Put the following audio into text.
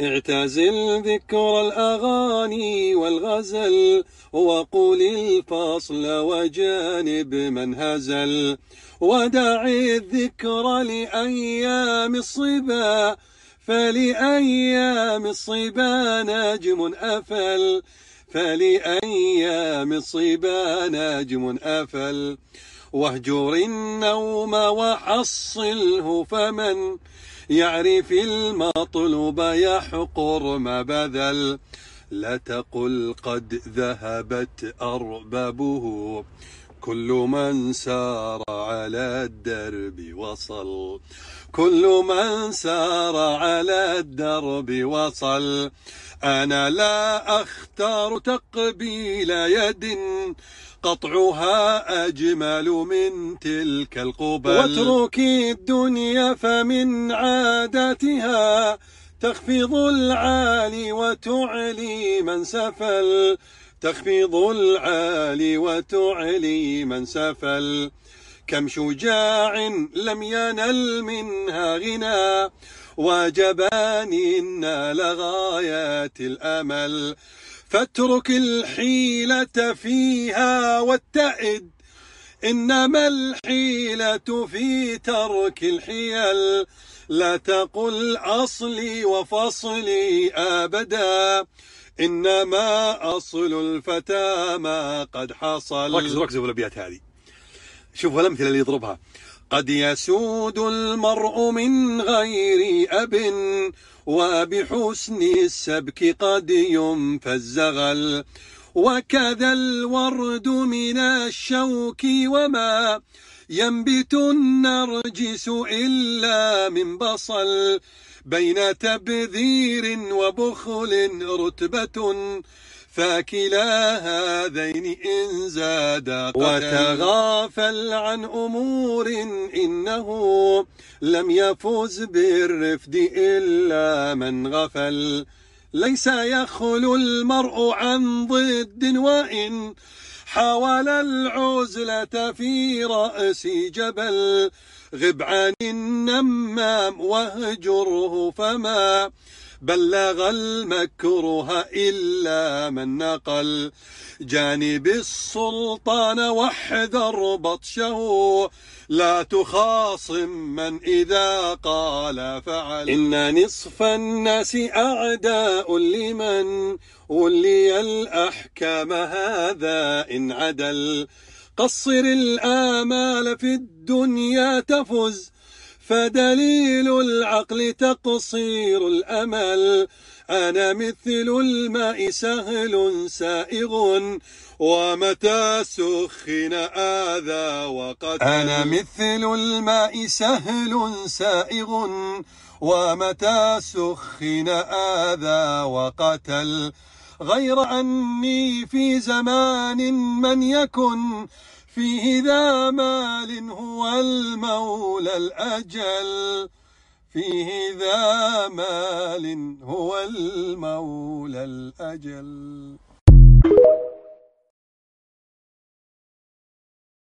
اعتزل ذكر الأغاني والغزل وقل الفصل وجانب من هزل. ودع الذكر لأيام الصبا فلأيام الصبا نجم أفل. فلأيام الصبا نجم أفل. واهجر النوم وحصله فمن يعرف المطلوب يحقر ما بذل. لا تقل قد ذهبت أربابه. كل من سار على الدرب وصل. كل من سار على الدرب وصل. أنا لا أختار تقبيل يد. قطعها أجمل من تلك القبل. واتركي الدنيا فمن عاداتها. تخفض العالي وتعلي من سفل. تخفض العالي وتعلي من سفل. كم شجاع لم ينل منها غنى وجبان نال غايات الأمل. فاترك الحيلة فيها واتئد إنما الحيلة في ترك الحيل. لا تقل أصلي وفصلي أبدا. إنما أصل الفتى ما قد حصل. ركزوا ركزوا بالأبيات هذه. شوفوا الأمثلة اللي يضربها. قد يسود المرء من غير أب وبحسن السبك قد ينفى الزغل وكذا الورد من الشوك وما ينبت النرجس إلا من بصل. بين تبذير وبخل رتبة فكلا هذين إن زاد وتغافل عن أمور إنه لم يفز بالرفد إلا من غفل. ليس يخلو المرء عن ضد وإن حاول العزلة في رأس جبل غب عن النمام واهجره فما بلغ المكروه إلا من نقل. جانب السلطان واحذر بطشه لا تخاصم من إذا قال فعل. إن نصف الناس أعداء لمن ولي الأحكام هذا إن عدل. قصر الآمال في الدنيا تفز فدليل العقل تقصير الأمل. أنا مثل الماء سهل سائغ ومتى سخن آذى وقتل أنا مثل الماء سهل سائغ ومتى سخن آذى وقتل. غير أني في زمان من يكن فيه ذا مال هو المولى الأجل. فيه ذا مال هو المولى الأجل.